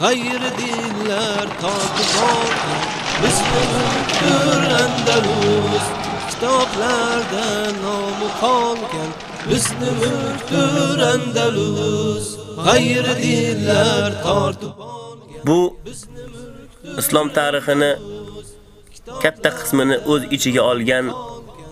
g'ayri dinlar totib olgan bizni mulkdir Andalus kitoblarda nomi qolgan bizni mulkdir Andalus g'ayri dinlar tortib Bu islom tarixini katta qismini o'z ichiga olgan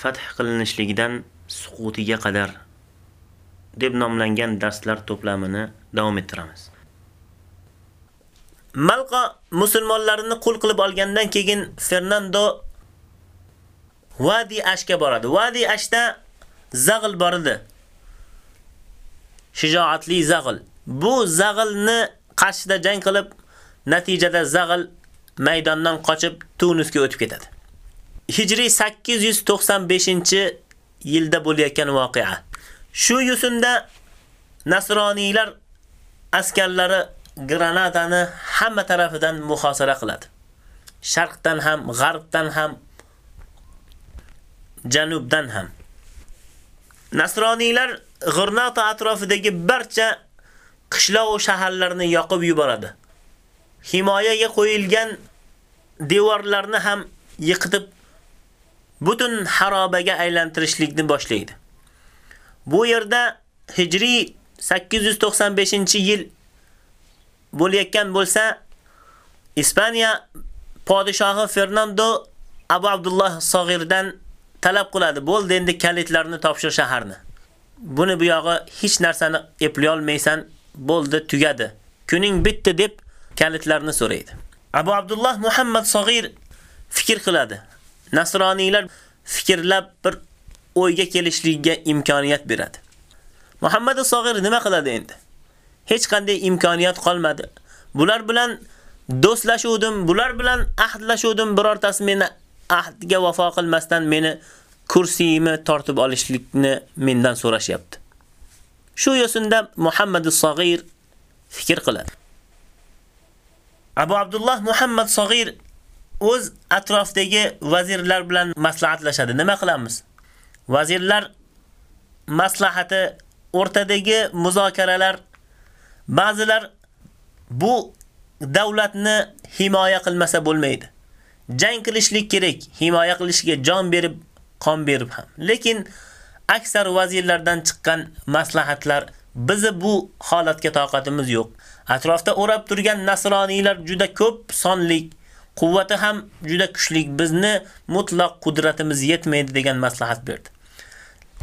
fath qilinishligidan suqutiga qadar deb nomlangan darslar to'plamini davom ettiramiz. Malqa musulmonlarni qul qilib olgandan keyin Fernando Wadi Ashga boradi. Wadi Ashda Zag'il bor edi. Shijoatli Zag'il. Bu Zag'ilni qarshida jang qilib, natijada Zag'il maydondan qochib Tunisga o'tib ketadi. Hijriy 895-yilda bo'layotgan voqea. Shu yusunda nasroniylar askarlari Granadani hamma tarafidan muhosara qiladi. Sharqdan ham, g'arbdan ham, janubdan ham. Nasroniylar Granada atrofidagi barcha qishloq va shaharlarni yoqib yuboradi. Himoyaga qo'yilgan devorlarni ham yiqitib butun harobaga aylantirishlikni boshlaydi. Bu yerda Hijriy 895-yil bo'layotgan bo'lsa, Ispaniya podshohi Fernando Abu Abdullah Sog'irdan talab qiladi. Bo'ldi endi kalitlarni topshir shaharni. Buni bu yog'i hech narsani eplay olmaysan, bo'ldi, tugadi. Kuning bitti deb kalitlarni so'raydi. Abu Abdullah Muhammad Sog'ir fikr qiladi. Nasroniylar fikrlab bir o'yga kelishligiga imkoniyat beradi. Muhammad Sog'ir nima qiladi endi? Hech qanday imkoniyat qolmadi. Bular bilan do'stlashuvdim, bular bilan ahdlashuvdim, birortasi meni ahdga vafo qilmasdan meni kursiyimni tortib olishlikni mendan so'rashyapti. Shu yo'sinda Muhammad Sog'ir fikr qiladi. Abu Abdullah Muhammad Sog'ir o'z atrofdagi vazirlar bilan maslahatlashadi. Nima qilamiz? Vazirlar maslahati o'rtadagi muzokaralar ba'zilar bu davlatni himoya qilmasa bo'lmaydi. Jang qilishlik kerak, himoya qilishga jon berib, qon berib ham. Lekin aksar vazirlardan chiqqan maslahatlar bizi bu holatga toqatimiz yo'q. Atrofda o'rab turgan nasroniylar juda ko'p sonlik, quvvati ham juda kuchli, bizni mutlaq qudratimiz yetmaydi degan maslahat berdi.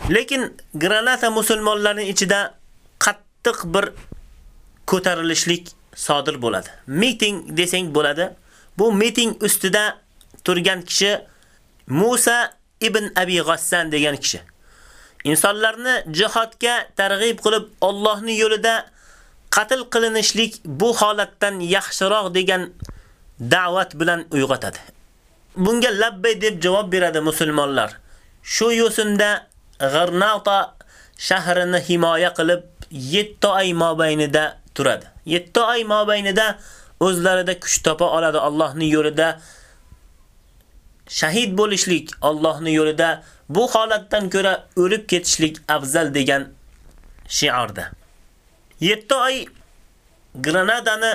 Lekin Granata musulmonlarning ichida qattiq bir ko'tarilishlik sodir bo'ladi. Meeting desang bo'ladi. Bu meeting ustida turgan kishi Musa ibn Abi Ghassan degan kishi. Insonlarni jihodga targ'ib qilib Allohning yo'lida qatl qilinishlik bu holatdan yaxshiroq degan da'vat bilan uyg'otadi. Bunga labbay deb javob beradi musulmonlar. Shu yo'sinda G'arnata shahrini himoya qilib 7 oy mobaynida turadi. 7 oy mobaynida o'zlarida kuch topa oladi Allohning yo'lida shahid bo'lishlik Allohning yo'lida bu holatdan ko'ra o'lib ketishlik afzal degan shiorda. 7 oy Granadani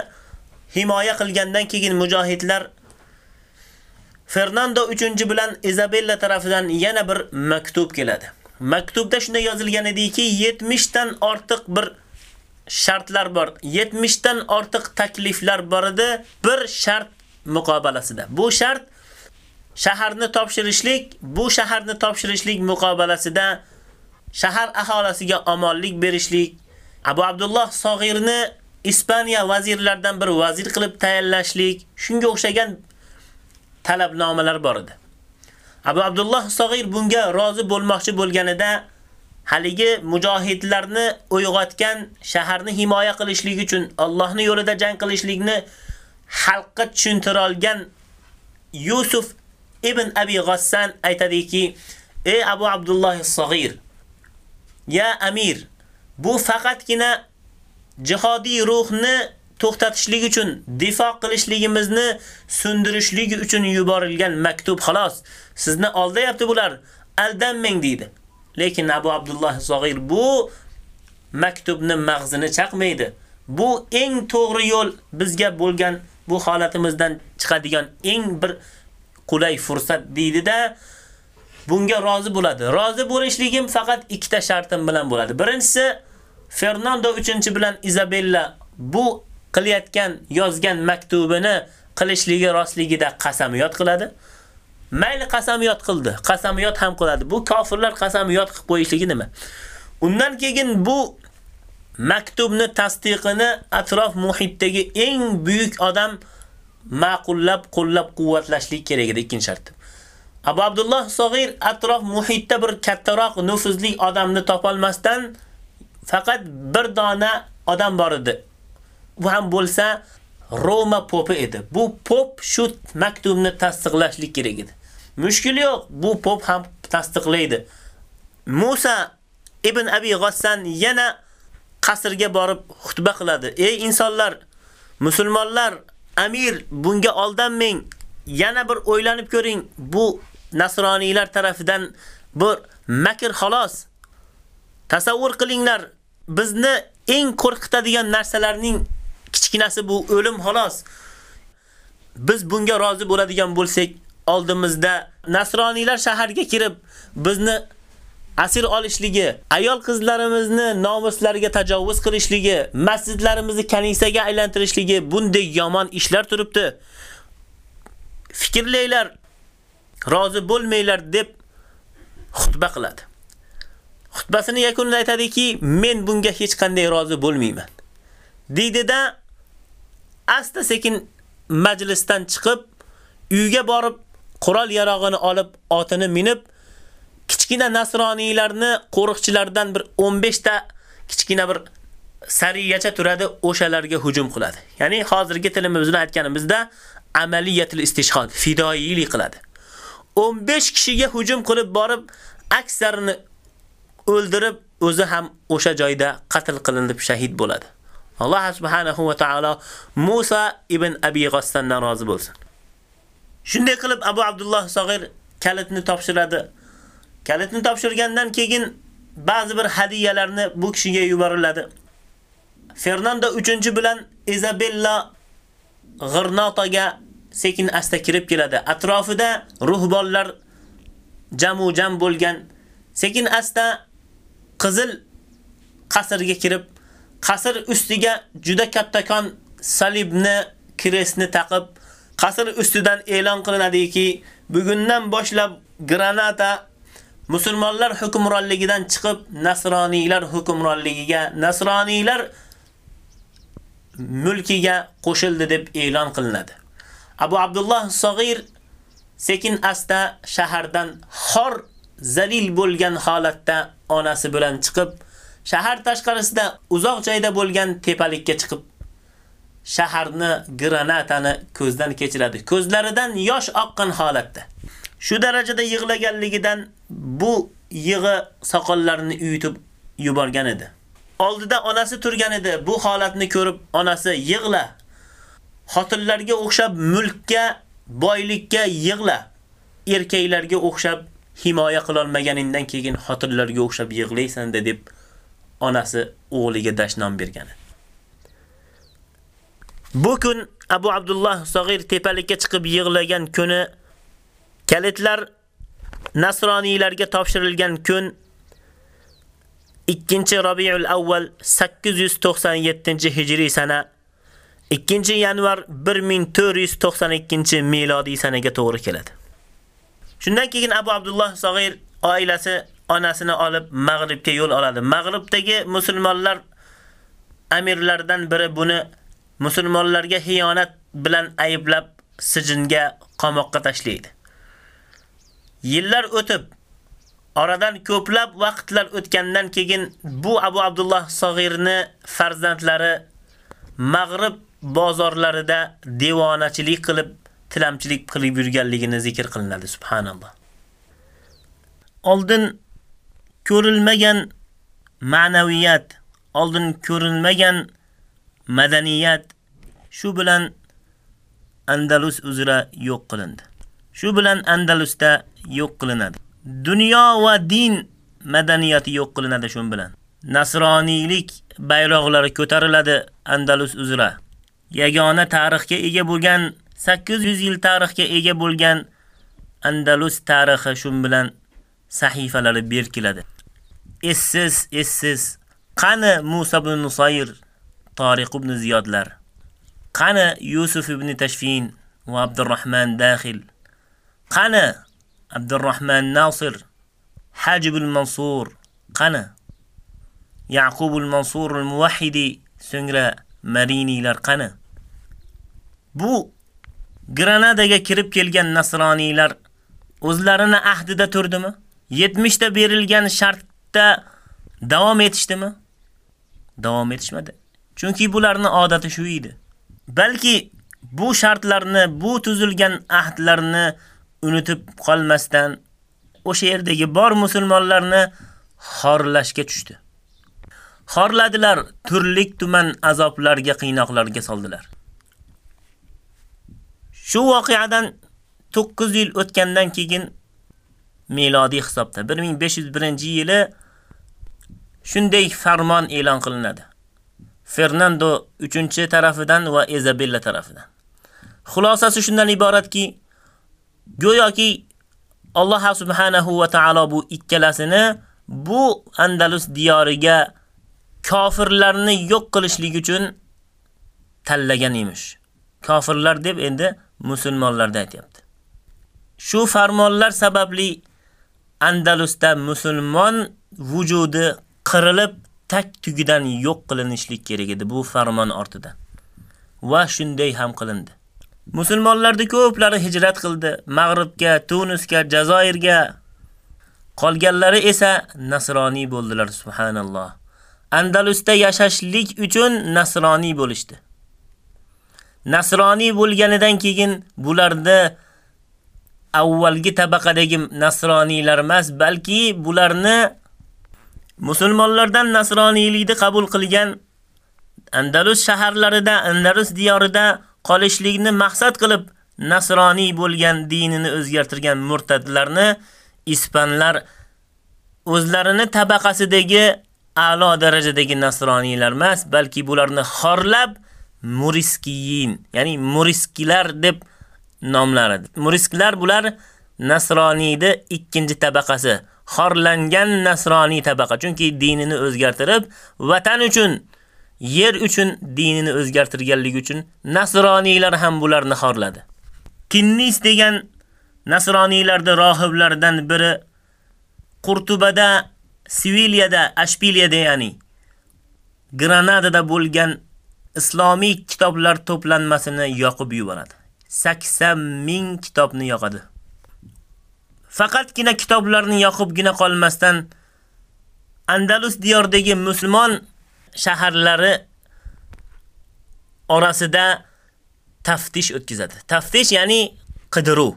himoya qilgandan keyin mujohidlar Fernando 3-chi bilan Isabella tarafidan yana bir maktub keladi. Maktubda shunday yozilgan ediki, 70 dan ortiq bir shartlar bor. 70 dan ortiq takliflar bor edi bir shart muqobalasida. Bu shart shaharni topshirishlik, bu shaharni topshirishlik muqobalasida shahar aholisiga omonlik berishlik, Abu Abdulloh Sog'irni Ispaniya vazirlaridan bir vazir qilib tayinlashlik, shunga o'xshagan talabnomalar bor edi. Abu Abdulloh Sog'ir bunga rozi bo'lmoqchi bo'lganida haligi mujohidlarni uyg'otgan shaharni himoya qilishlik uchun Allohning yo'lida jang qilishlikni xalqqa tushuntira olgan Yusuf ibn Abi Ghassan aytadiki: "Ey Abu Abdulloh Sog'ir, ya amir, bu faqatgina jihodiy ruhni to'xtatishlik uchun, difo qilishligimizni sundirishligi uchun yuborilgan maktub xolos. Sizni aldayapti bular. Aldanmang deydi. Lekin Abu Abdulloh Zog'ir bu maktubni mag'zini chaqmaydi. Bu eng to'g'ri yo'l bizga bo'lgan bu holatimizdan chiqadigan eng bir qulay fursat deydi-da, bunga rozi bo'ladi. Rozi bo'lishligim faqat ikkita shartim bilan bo'ladi. Birinchisi Fernando 3 bilan Isabella bu qilayotgan yozgan maktubini qilishligi rostligida qasamiyot qiladi. Mayli qasamiyot qildi, qasamiyot ham qiladi. Bu kofirlar qasamiyot qilib qo'yishligi nima? Undan keyin bu maktubni tasdiqini atrof muhitdagi eng buyuk odam ma'qullab, qo'llab-quvvatlashlik kerak edi ikkinchi shart. Abu Abdulloh Sog'ir atrof muhitda bir kattaroq nufuzli odamni topolmasdan faqat bir dona odam bor edi. Bu ham bo'lsa Roma popi edi. Bu pop shu maktubni tasdiqlashlik kerak edi. Mushkil yo'q, bu pop ham tasdiqlaydi. Musa ibn Abi Ghassan yana qasrga borib xutba qiladi. Ey insonlar, musulmonlar, amir bunga oldanmang. Yana bir o'ylanib ko'ring. Bu nasroniylar tarafidan bir makr xolos. Tasavvur qilinglar, bizni eng qo'rqitadigan narsalarning kichkinasi bu o'lim xolos. Biz bunga rozi bo'ladigan bo'lsak, oldimizda nasroniylar shaharga kirib bizni asir olishligi, ayol qizlarimizni nomuslariga tajovuz qilishligi, masjidlarimizni kanisaga aylantirishligi bunday yomon ishlar turibdi. Fikrlaylar, rozi bo'lmanglar deb xutba qiladi. Xutbasini yakunida aytadiki, men bunga hech qanday rozi bo'lmayman. Deydida asta sekin majlisdan chiqib, uyga borib, qurol yarog'ini olib, otini minib, kichkina nasroniylarni qo'riqchilardan bir 15 ta kichkina bir sariyacha turadi, o'shalarga hujum qiladi. Ya'ni hozirgi tilimiz bilan aytganimizda amaliyatul istishhod, fidoilik qiladi. 15 kishiga hujum qilib borib, aksarini o'ldirib, o'zi ham o'sha joyda qatl qilinib shahid bo'ladi. Alloh subhanahu va taolo Musa ibn Abi Ghassandan rozi bo'lsin. Shunday qilib Abu Abdulloh Sog'ir kalitni topshiradi. Kalitni topshirgandan keyin ba'zi bir hadiyalarni bu kishiga yuboriladi. Fernando 3 bilan Isabella G'irnotaga sekin asta kirib keladi. Atrofida ruhbonlar jamu jam bo'lgan. Sekin asta qizil qasrga kirib, qasr ustiga juda kattakon salibni, kresni taqib, qasr ustidan e'lon qilinadiki, bugundan boshlab granata musulmonlar hukmronligidan chiqib nasroniylar hukmronligiga, nasroniylar mulkiga qo'shildi deb e'lon qilinadi. Abu Abdulloh Sog'ir sekin asta shahardan xor zalil bo'lgan holatda onasi bilan chiqib, shahar tashqarisida uzoq joyda bo'lgan tepalikka chiqib, shaharni granatani ko'zdan kechiradi. Ko'zlaridan yosh oqqan holatda. Shu darajada yig'laganligidan bu yig'i soqollarini uyitib yuborgan edi. Oldida onasi turgan edi. Bu holatni ko'rib onasi yig'la. Xotinlarga o'xshab mulkka, boylikka yig'la. Erkaklarga o'xshab himoya qila olmaganingdan keyin xotinlarga o'xshab yig'laysan deb onasi o'g'liga dashnom bergan. Bu kun Abu Abdullah Sag'ir tepalikka chiqib yig'lagan kuni kalitlar nasroniylarga topshirilgan kun 2 Rabiul Avval 897-hijriy sana 2 yanvar 1492 milodiy sanaga to'g'ri keladi. Shundan keyin Abu Abdulloh Sag'ir oilasi onasini olib Mag'ribga yo'l oladi. Mag'ribdagi musulmonlar amirlaridan biri buni musulmonlarga xiyonat bilan ayblab sijinga qamoqqa tashlaydi. Yillar o'tib, oradan ko'plab vaqtlar o'tgandan keyin bu Abu Abdulloh Sag'irni farzandlari Mag'rib bozorlarida devonachilik qilib, tilamchilik qilib yurganligini zikr qilinadi, subhanalloh. Oldin ko'rilmagan ma'naviyat, oldin ko'rilmagan madaniyat shu bilan Andalus uzra yo'q qilindi. Shu bilan Andalusda yo'q qilinadi. Dunyo va din madaniyati yo'q qilinadi shu bilan. Nasroniylik bayroqlari ko'tariladi Andalus uzra. Yagona tarixga ega bo'lgan 800 yil tarixga ega bo'lgan Andalus tarixi shun bilan sahifalari berkiladi. Essiz, essiz. Qani Musa ibn Nusayr, Tariq ibn Ziyodlar. Qani Yusuf ibn Tashfin va Abdurrahman Daxil. Qani Abdurrahman Nasir, Hajib al-Mansur. Qani Yaqub al-Mansur al-Muwahhidi, so'ngra Marinilar qani? Bu Granadaga kirib kelgan nasroniylar o'zlarini ahdida turdimi? 70 ta berilgan shartda davom etishdimi? Davom etishmadi. Chunki bularning odati shu edi. Balki bu shartlarni, bu tuzilgan ahdlarni unutib qolmasdan o'sha yerdagi bor musulmonlarni xorlashga tushdi. Xorladilar, turlik tuman azoblarga, qiynoqlarga soldilar. Shu voqeadan 9 yil o'tgandan keyin milodiy hisobda 1501-yili shunday farmon e'lon qilinadi. Fernando 3-tarafidan va Isabella tarafidan. Xulosasi shundan iboratki, go'yoki Alloh subhanahu va taolo bu ikkalasini bu Andalus diyoriga kofirlarni yo'q qilishlik uchun tanlagan emish. Kofirlar deb endi musulmonlarda aytyapti. Shu farmonlar sababli Andalusda musulmon vujudi qirilib tak tugidan yo'q qilinishlik kerak edi bu farmon ortidan. Va shunday ham qilindi. Musulmonlarda ko'plari hijrat qildi, Mag'ribga, Tunisga, Jazoirga. Qolganlari esa nasroniy bo'ldilar, subhanalloh. Andalusda yashashlik uchun nasroniy bo'lishdi. Nasroniy bo'lganidan keyin bularda avvalgi tabaqadagi nasroniylar emas, balki bularni musulmonlardan nasroniylikni qabul qilgan Andalus shaharlarida, Andalus diyorida qolishlikni maqsad qilib nasroniy bo'lgan dinini o'zgartirgan murtadlarni ispanlar o'zlarini tabaqasidagi a'lo darajadagi nasroniylar emas, balki bularni xorlab muriskiyin, ya'ni muriskilar deb nomlanadi. Murisklar bular nasroniyda ikkinchi tabaqasi, xorlangan nasroniy tabaqa, chunki dinini o'zgartirib, vatan uchun yer uchun dinini o'zgartirganligi uchun nasroniylar ham bularni xorladi. Kinnis degan nasroniylarda rohiblardan biri Qurtubada, Seviliyada, Ashpiliyada ya'ni Granadada bo'lgan islomiy kitoblar to'planmasini yoqib yuboradi. 80 ming kitobni yoqadi. Faqatgina kitoblarni yoqibgina qolmasdan Andalus diyoridagi musulmon shaharlari orasida taftish o'tkazadi. Taftish ya'ni qidiruv,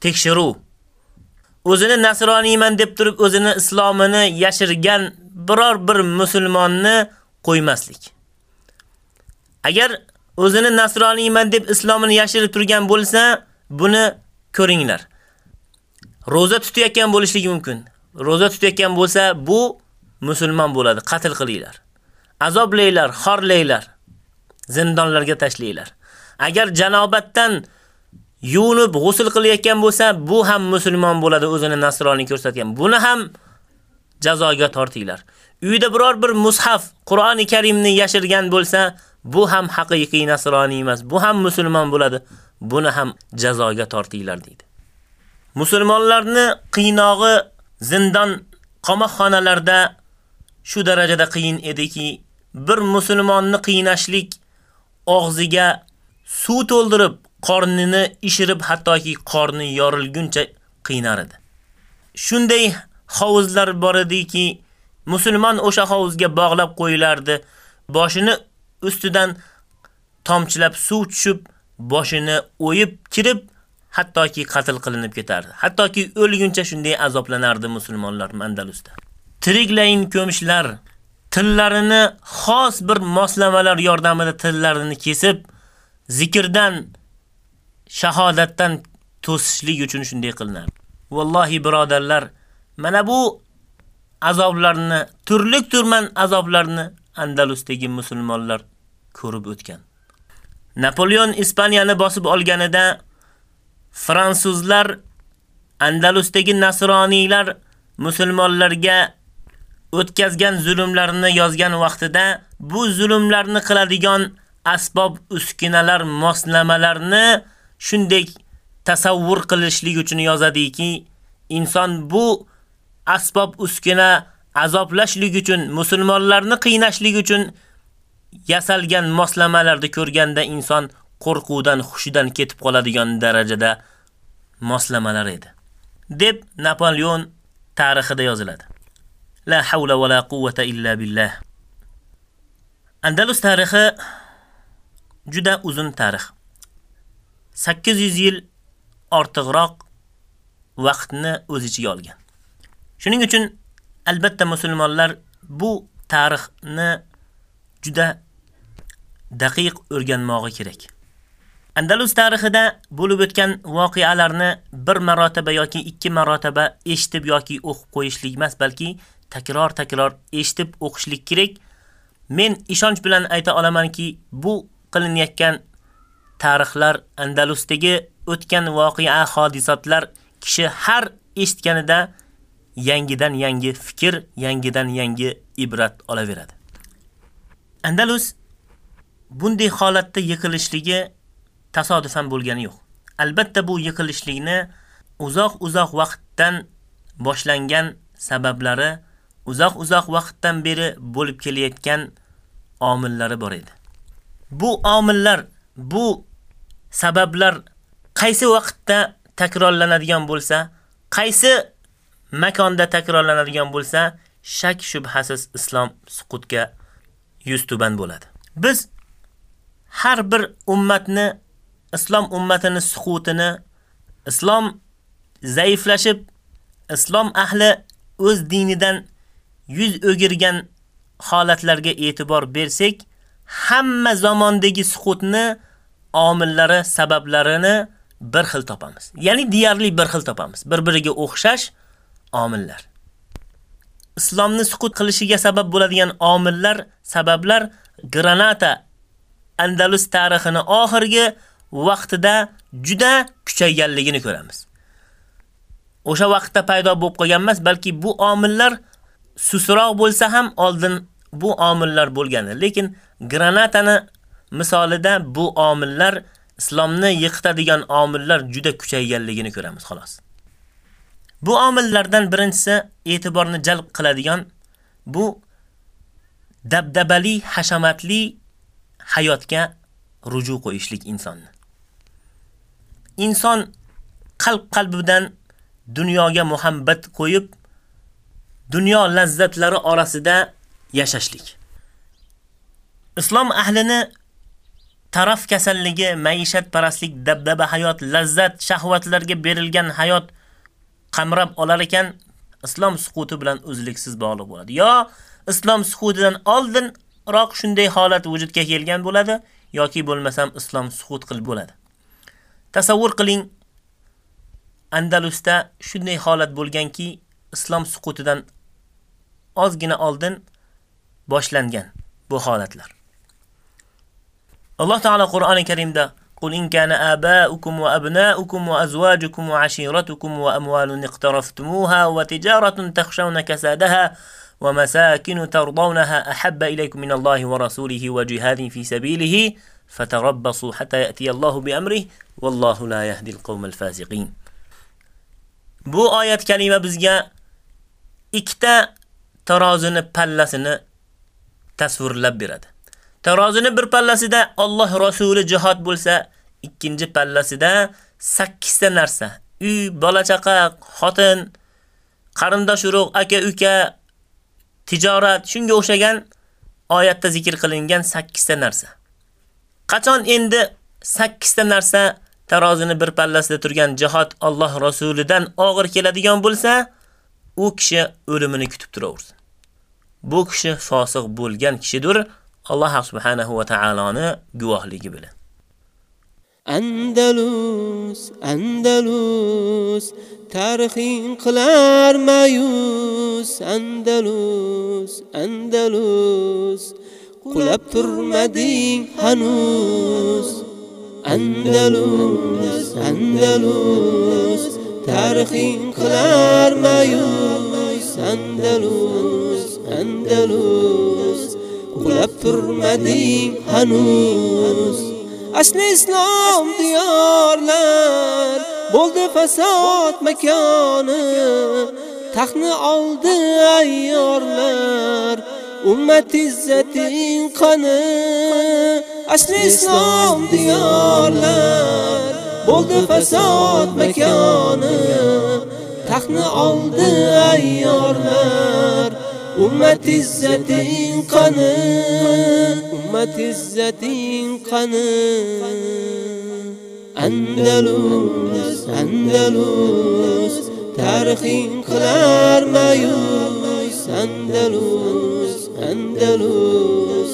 tekshiruv. O'zini nasroniyman deb turib o'zini islomini yashirgan biror bir musulmonni qo'ymaslik. Agar o'zini nasroniyman deb islomini yashirib turgan bo'lsa, buni ko'ringlar. Roza tutayotgan bo'lishligi mumkin. Roza tutayotgan bo'lsa, bu musulmon bo'ladi, qatl qilinglar. azoblaylar, xorlaylar, zindonlarga tashlaylar. Agar janobatdan yuvinib g'usl qilayotgan bo'lsa, bu ham musulmon bo'ladi, o'zini nasroniy ko'rsatgan. Buni ham jazoga tortinglar. Uyda biror bir mushaf, Qur'oni Karimni yashirgan bo'lsa, bu ham haqiqiy nasroniy emas, bu ham musulmon bo'ladi. Buni ham jazoga tortinglar deydi. Musulmonlarni qiynog'i zindon qamoqxonalarda shu darajada qiyin ediki, bir musulmonni qiynashlik og'ziga suv to'ldirib, qornini ishirib, hattoki qorni yorilguncha qiynar edi. Shunday hovuzlar bor ediki, musulmon o'sha hovuzga bog'lab qo'yilardi. Boshini ustidan tomchilab suv tushib, boshini o'yib kirib, hattoki qatl qilinib ketardi. Hattoki o'lguncha shunday azoblanardi musulmonlar Andalusda. Tiriklayin ko'mishlar tillarini xos bir moslamalar yordamida tillarini kesib, zikrdan, shahodatdan to'sishlik uchun shunday qilinar. Vallohi birodarlar, mana bu azoblarni, turlik-turman azoblarni Andalusdagi musulmonlar ko'rib o'tgan. Napoleon Ispaniyani bosib olganida fransuzlar Andalusdagi nasroniylar musulmonlarga o'tkazgan zulmlarini yozgan vaqtida bu zulmlarni qiladigan asbob uskunalar moslamalarni shunday tasavvur qilishlik uchun yozadiki, inson bu asbob uskuna azoblashlik uchun, musulmonlarni qiynashlik uchun yasalgan moslamalarni ko'rganda inson qo'rquvdan, xushidan ketib qoladigan darajada moslamalar edi. deb Napoleon tarixida yoziladi. La havla va la quvvata illa billah. Andalus tarixi juda uzun tarix. 800 yil ortiqroq vaqtni o'z ichiga olgan. Shuning uchun albatta musulmonlar bu tarixni juda daqiq o'rganmog'i kerak. Andalus tarixida bo'lib o'tgan voqealarni bir marotaba yoki ikki marotaba eshitib yoki o'qib qo'yishlik emas, balki takror-takror eshitib o'qishlik kerak. Men ishonch bilan ayta olamanki, bu qilinayotgan tarixlar Andalusdagi o'tgan voqea hodisotlar kishi har eshitganida yangidan yangi fikr, yangidan yangi ibrat olaveradi. Andalus bunday holatda yiqilishligi tasodifan bo'lgani yo'q. Albatta bu yiqilishlikni uzoq-uzoq vaqtdan boshlangan sabablari uzoq-uzoq vaqtdan beri bo'lib kelayotgan omillari bor edi. Bu omillar, bu sabablar qaysi vaqtda takrorlanadigan bo'lsa, qaysi makonda takrorlanadigan bo'lsa, shak shubhasiz islom suqutga yuz tuban bo'ladi. Biz har bir ummatni islom ummatini suqutini islom zaiflashib, islom ahli o'z dinidan yuz o'girgan holatlarga e'tibor bersak, hamma zamondagi suqutni omillari, sabablarini bir xil topamiz. Ya'ni deyarli bir xil topamiz. Bir-biriga o'xshash omillar. Islomni suqut qilishiga sabab bo'ladigan omillar, sabablar Granata Andalus tarixini oxirgi vaqtida juda kuchayganligini ko'ramiz. O'sha vaqtda paydo bo'lib qolgan emas, balki bu omillar susroq bo'lsa ham oldin bu omillar bo'lgan. Lekin Granatani misolida bu omillar islomni yiqitadigan omillar juda kuchayganligini ko'ramiz, xolos. Bu omillardan birinchisi e'tiborni jalb qiladigan bu dabdabali, hashamatli hayotga ruju qo'yishlik insonni. Inson qalb qalbidan dunyoga muhabbat qo'yib, dunyo lazzatlari orasida yashashlik. Islom ahlini taraf kasalligi, maishat parastlik, dabdaba hayot, lazzat, shahvatlarga berilgan hayot qamrab olar ekan, islom suquti bilan uzluksiz bog'liq bo'ladi. Yo islom suqutidan oldinroq shunday holat vujudga kelgan bo'ladi, yoki bo'lmasam islom suqut qilib bo'ladi. Tasavvur qiling, Andalusda shunday holat bo'lganki, islom suqutidan ozgina oldin boshlangan bu holatlar. Alloh taolo Qur'oni Karimda قل إن كان آباؤكم وأبناؤكم وأزواجكم وعشيرتكم وأموال اقترفتموها وتجارة تخشون كسادها ومساكن ترضونها أحب إليكم من الله ورسوله وجهاد في سبيله فتربصوا حتى يأتي الله بأمره والله لا يهدي القوم الفاسقين Bu oyat kalima bizga ikkita tarozini pallasini tasvirlab beradi. Tarozini bir pallasida Alloh rasuli jihad bo'lsa, ikkinchi pallasida 8 ta narsa: uy, bola chaqa, xotin, qarindosh urug', aka uka, tijorat, shunga o'xshagan oyatda zikr qilingan 8 ta narsa. Qachon endi 8 ta narsa tarozini bir pallasida turgan jihad Alloh rasulidan og'ir keladigan bo'lsa, u kishi o'limini kutib turaversin. Bu kishi fosiq bo'lgan kishidir. Alloh subhanahu va taoloni guvohligi bilan. Andalus, Andalus, tarixing qilar mayus, Andalus, Andalus, qulab turmading hanuz. Andalus, Andalus, tarixing qilar mayus, Andalus, Andalus, qulab turmading hanuz. Asli islom diyorlar. Bo'ldi fasod makoni. Taxtni oldi ayyorlar. Ummat izzating qani asli islom diyorlar. Bo'ldi fasod makoni. Taxtni oldi ayyorlar. Ummat izzating qani ummat izzating qani Andalus Andalus tarixing qilar mayus Andalus Andalus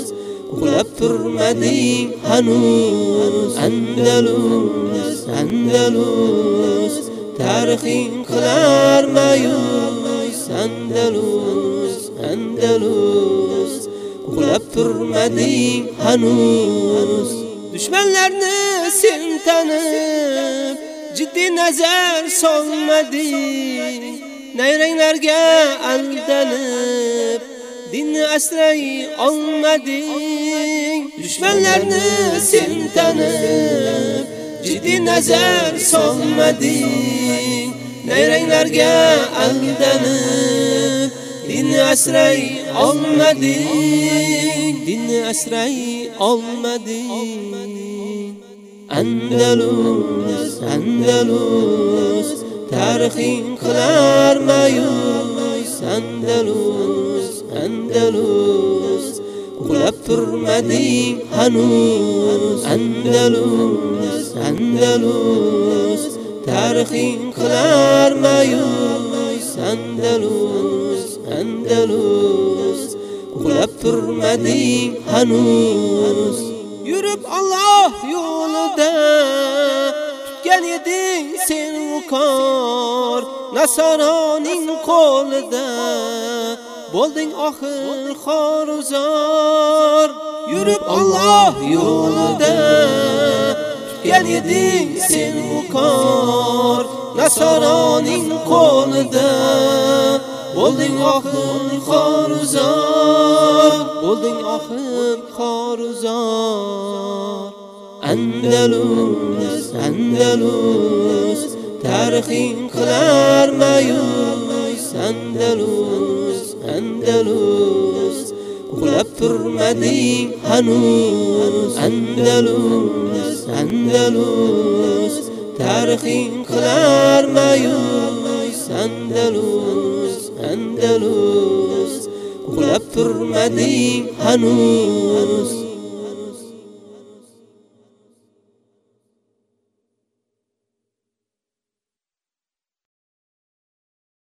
uxlab turmading hanuz Andalus Andalus tarixing qilar mayus Andalus Andalus uxlab turmading hanuz. Dushmanlarni sen tanib jiddiy nazar solmading nayranglarga aldanib dinni asray olmading dushmanlarni sen tanib jiddiy nazar solmading nayranglarga aldanib dinni asray olmading dinni asray olmading Andalus Andalus tarixing qilar mayus Andalus Andalus uxlab turmading hanuz Andalus Andalus tarixing qilar mayus Andalus Andalus uxlab turmading hanuz. Yurib Alloh yo'lida tutgan eding sen ukor Nasaroning qo'lida bo'lding oxir xoruzor Yurib Alloh yo'lida tutgan eding sen ukor Nasaroning qo'lida bo'lding oxir xoruzor bo'lding oxir xoruzor Andalus Andalus tarixing qilar mayus Andalus Andalus uxlab turmading hanuz. Andalus Andalus tarixing qilar mayus Andalus. Andalus qulab turmading hanuz